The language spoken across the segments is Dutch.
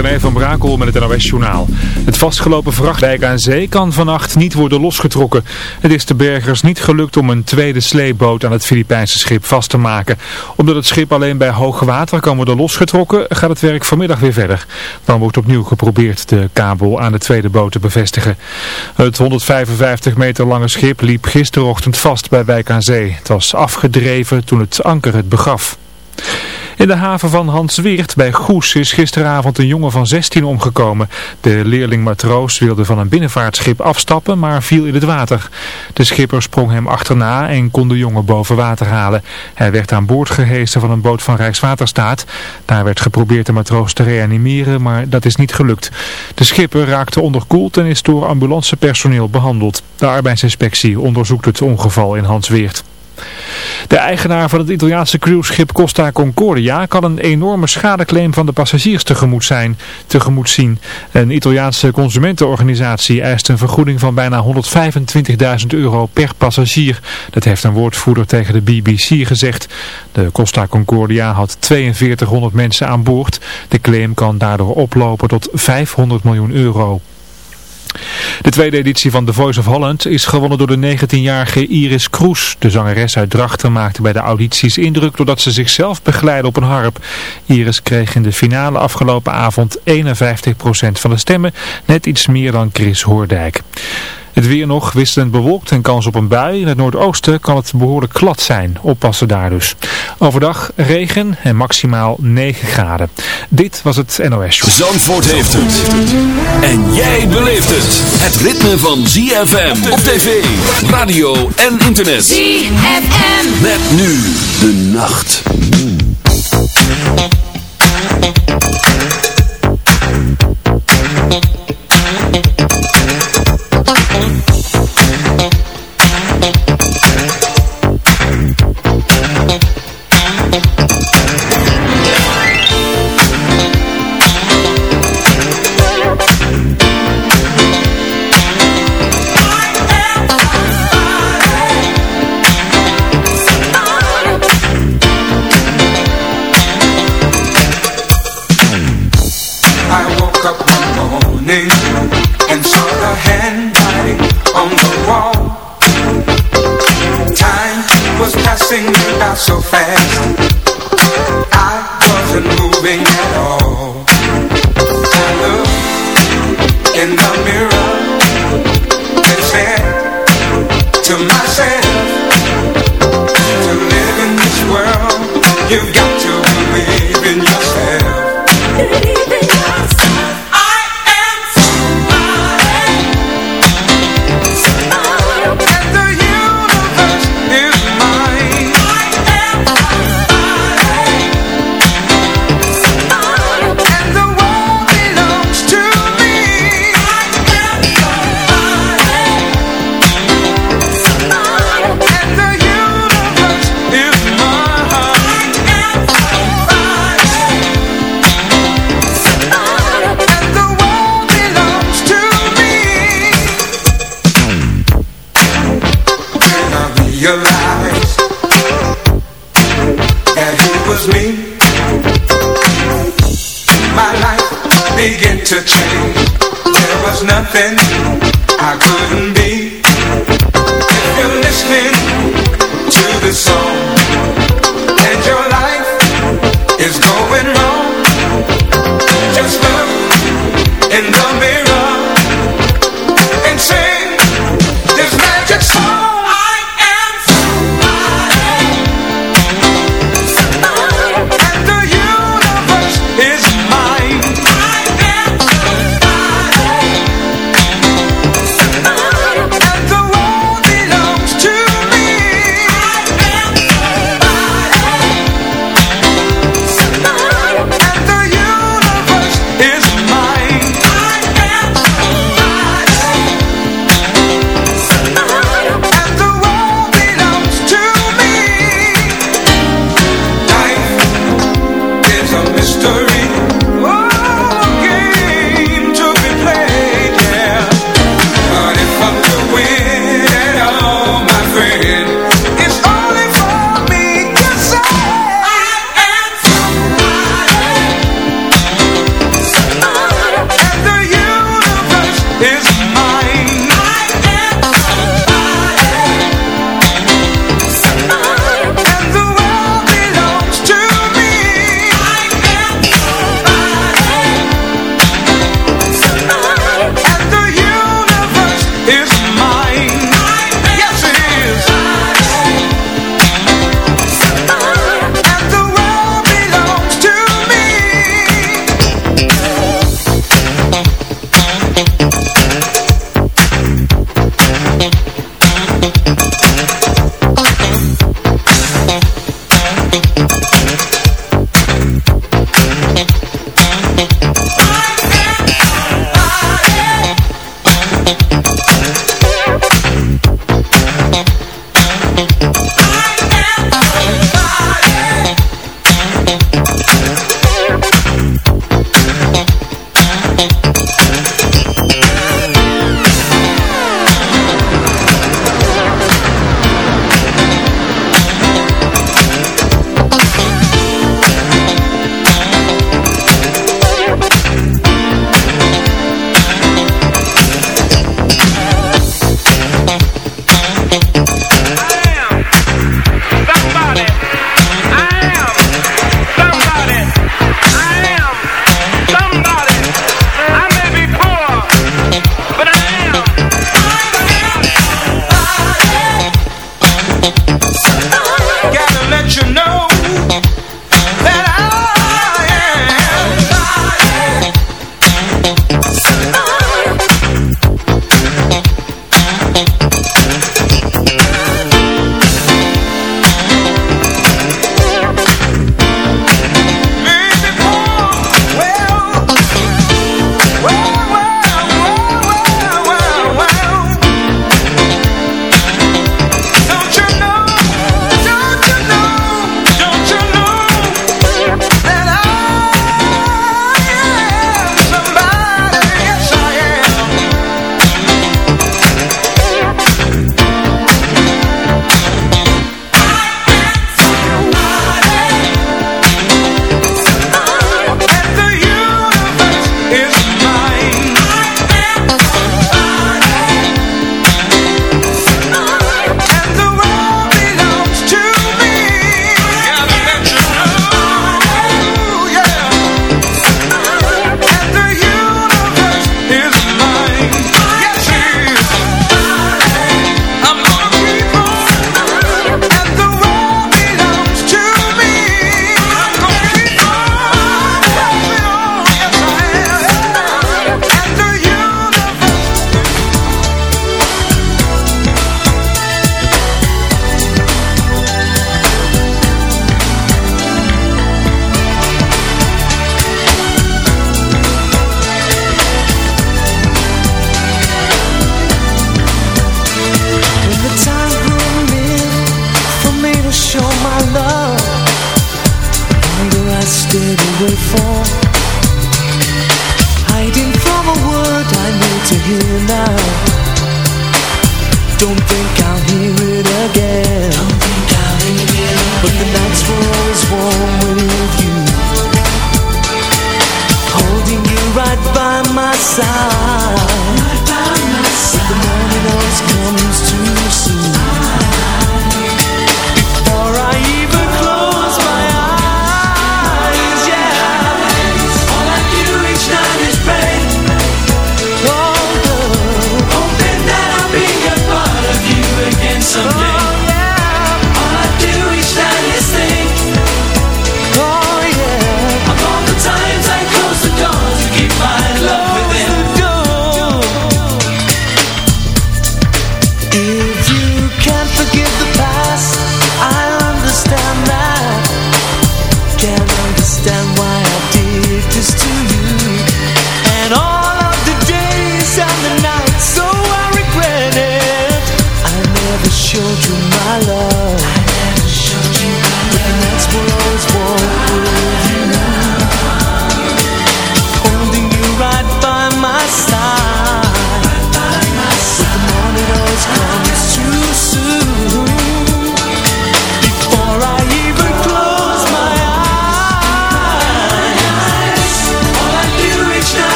René van Brakel met het NOS-journaal. Het vastgelopen vrachtwijk aan zee kan vannacht niet worden losgetrokken. Het is de bergers niet gelukt om een tweede sleepboot aan het Filipijnse schip vast te maken. Omdat het schip alleen bij hoog water kan worden losgetrokken, gaat het werk vanmiddag weer verder. Dan wordt opnieuw geprobeerd de kabel aan de tweede boot te bevestigen. Het 155 meter lange schip liep gisterochtend vast bij Wijk aan Zee. Het was afgedreven toen het anker het begaf. In de haven van Hansweert bij Goes is gisteravond een jongen van 16 omgekomen. De leerling matroos wilde van een binnenvaartschip afstappen, maar viel in het water. De schipper sprong hem achterna en kon de jongen boven water halen. Hij werd aan boord gehezen van een boot van Rijkswaterstaat. Daar werd geprobeerd de matroos te reanimeren, maar dat is niet gelukt. De schipper raakte onderkoeld en is door ambulancepersoneel behandeld. De arbeidsinspectie onderzoekt het ongeval in Hansweert. De eigenaar van het Italiaanse cruiseschip Costa Concordia kan een enorme schadeclaim van de passagiers tegemoet, zijn, tegemoet zien. Een Italiaanse consumentenorganisatie eist een vergoeding van bijna 125.000 euro per passagier. Dat heeft een woordvoerder tegen de BBC gezegd. De Costa Concordia had 4200 mensen aan boord. De claim kan daardoor oplopen tot 500 miljoen euro. De tweede editie van The Voice of Holland is gewonnen door de 19-jarige Iris Kroes. De zangeres uit Drachten maakte bij de audities indruk doordat ze zichzelf begeleidde op een harp. Iris kreeg in de finale afgelopen avond 51% van de stemmen, net iets meer dan Chris Hoordijk. Het weer nog wisselend bewolkt en kans op een bui. In het noordoosten kan het behoorlijk glad zijn. Oppassen daar dus. Overdag regen en maximaal 9 graden. Dit was het NOS Show. Zandvoort heeft het. En jij beleeft het. Het ritme van ZFM op tv, radio en internet. ZFM. Met nu de nacht. To change. There was nothing I couldn't be. If you're listening to this song Mm-hmm.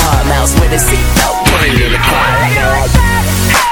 hard mouse with a seatbelt. Put it in the car.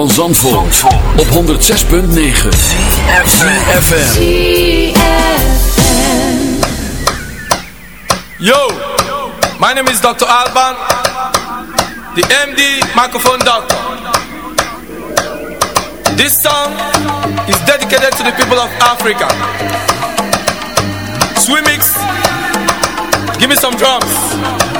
Van Zandvoort, op 106.9 FM. Yo, my name is Dr. Alban, the MD microphone doctor. This song is dedicated to the people of Africa. Swimix, give me some drums.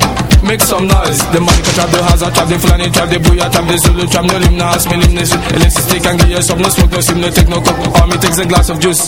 make some noise. The money can trap the house, I trap the Fulani trap the booyah trap the Zulu trap no lim, no house, me lim, no shit Elixir stick and no smoke, no sim, no take no coke me takes a glass of juice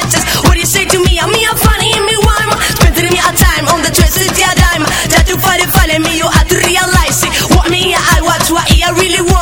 funny, me, you have to realize it. What me, I watch, what I really want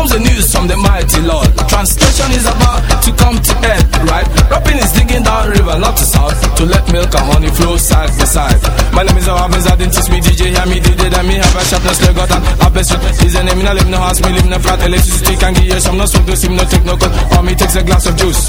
Comes the news from the mighty Lord. Translation is about to come to end, right? Rapping is digging down river, not to south, to let milk and honey flow side by side. My name is Awabins, I didn't teach me DJ, hear me DJ, then me have a sharpness, they got an abyss. Is a name, me no live no house, me live no flat, electricity can give you some, no smoke, no steam, no take no cut, or me takes a glass of juice.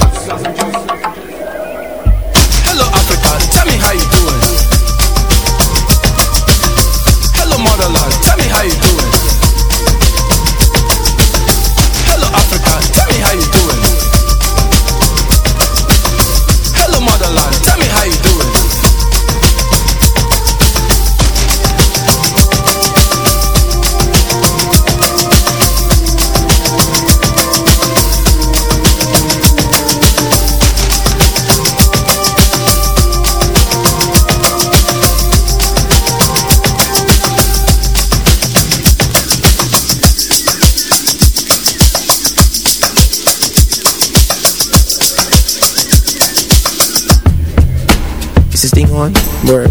Word.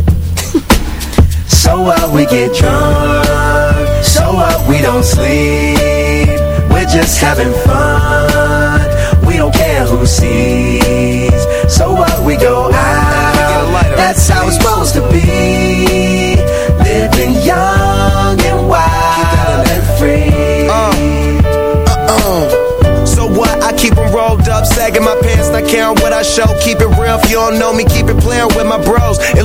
So what we get drunk, so what we don't sleep. We're just having fun, we don't care who sees. So what we go out, that's how it's supposed to be. Living young and wild and free. Uh, so what? I keep 'em rolled up, sagging my pants, not caring what I show. Keep it real, if you don't know me, keep it playing with my bros. It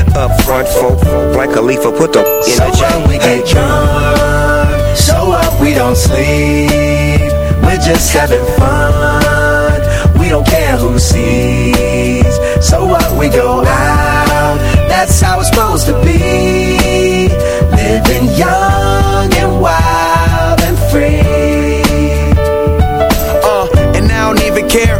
Up front, folk, like a leaf, put the in So the chain. what we get drunk, so what we don't sleep. We're just having fun, we don't care who sees. So what we go out, that's how it's supposed to be. Living young and wild and free. Uh, and I don't even care.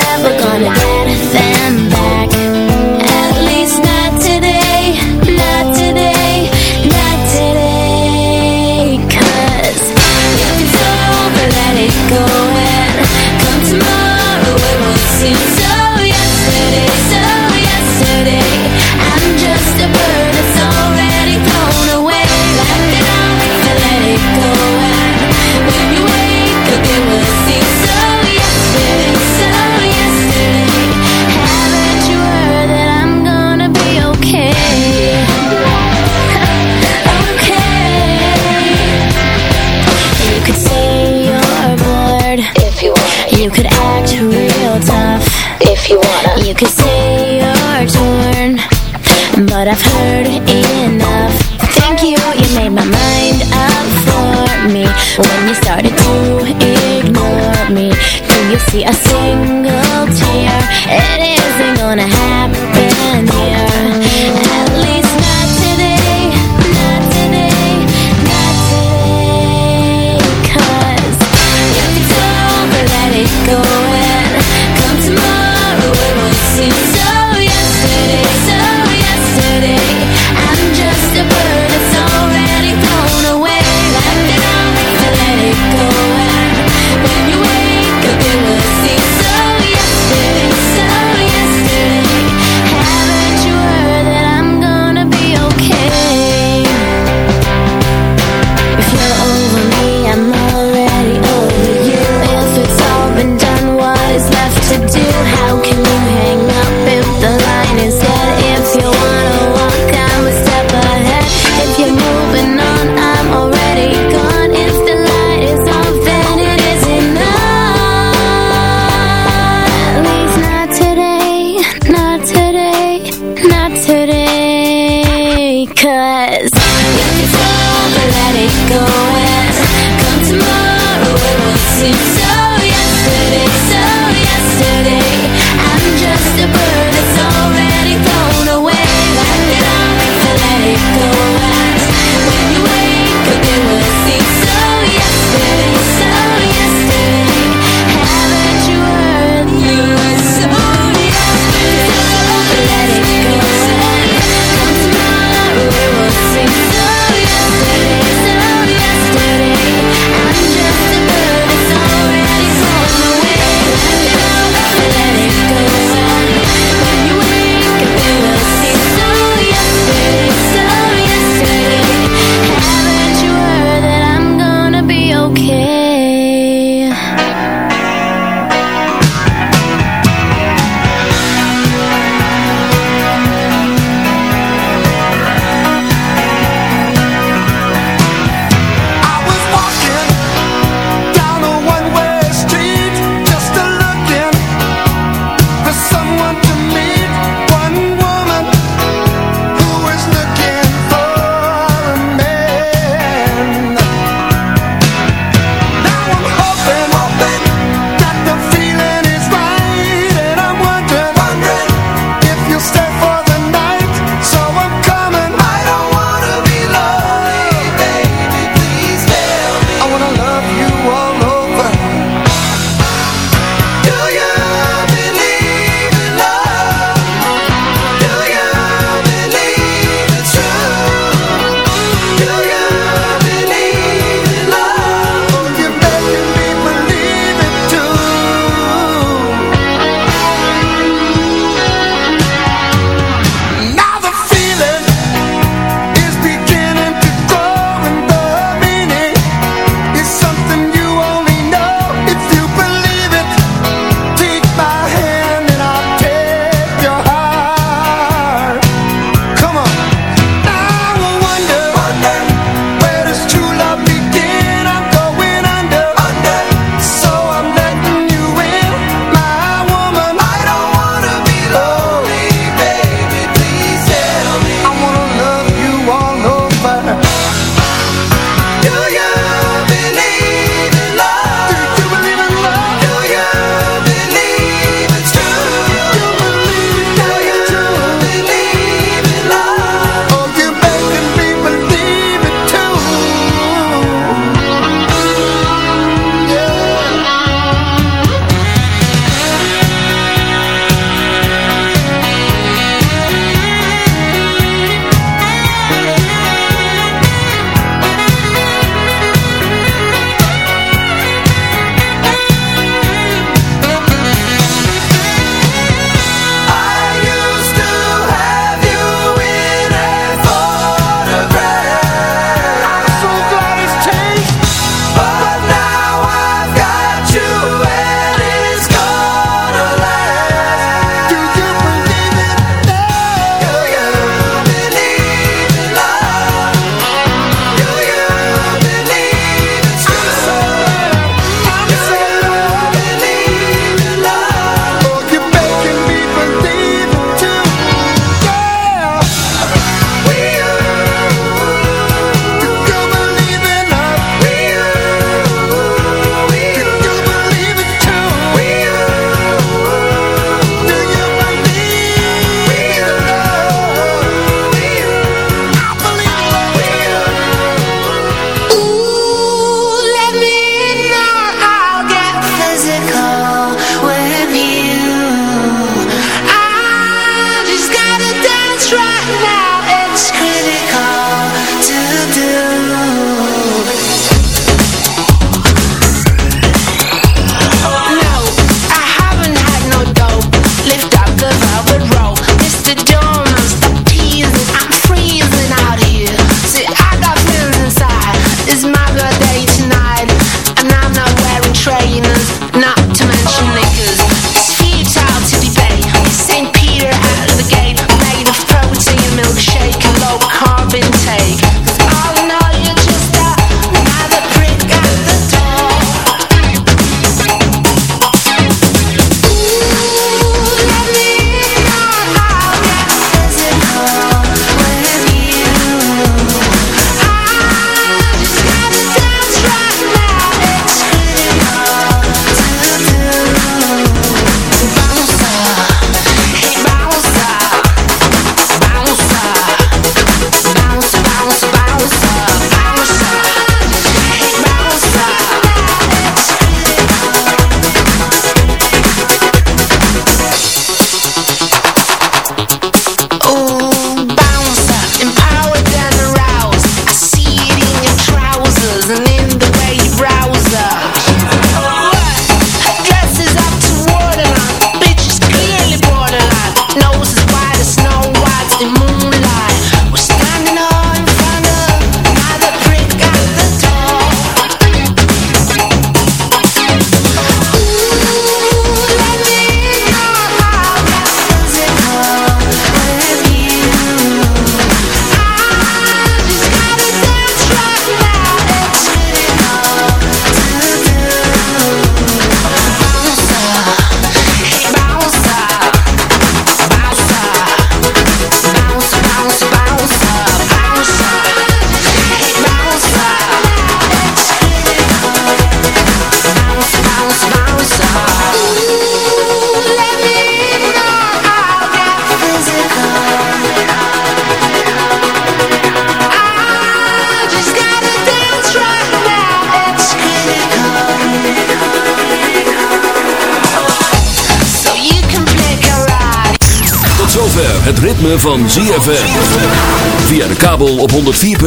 But I've heard enough. Thank you, you made my mind up for me. When you started to ignore me Do you see I